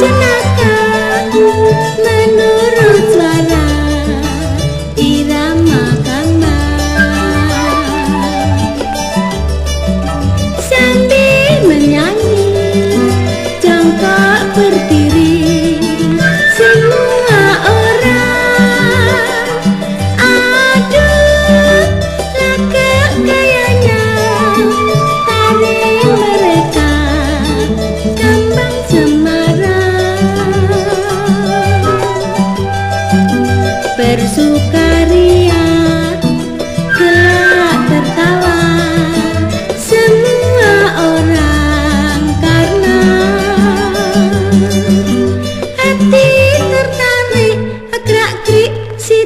jenaka menurut suara irama kambang sambil menyanyi jongkok berdiri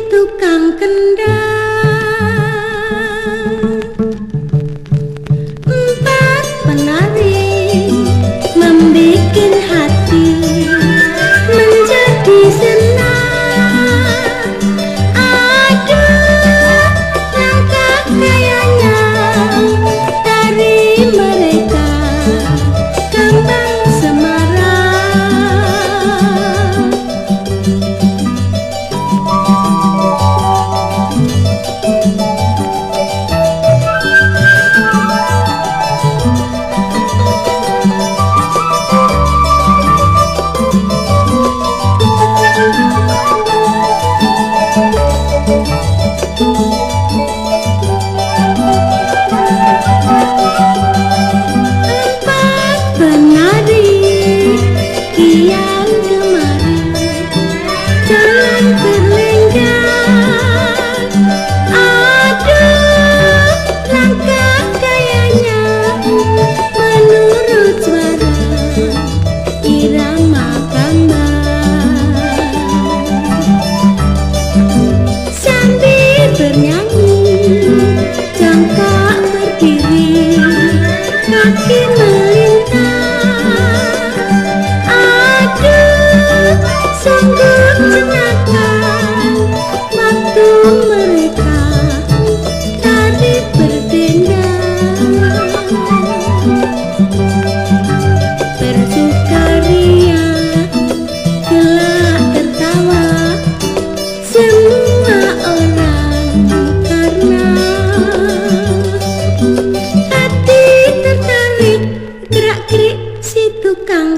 Tukang kendang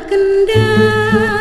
kendang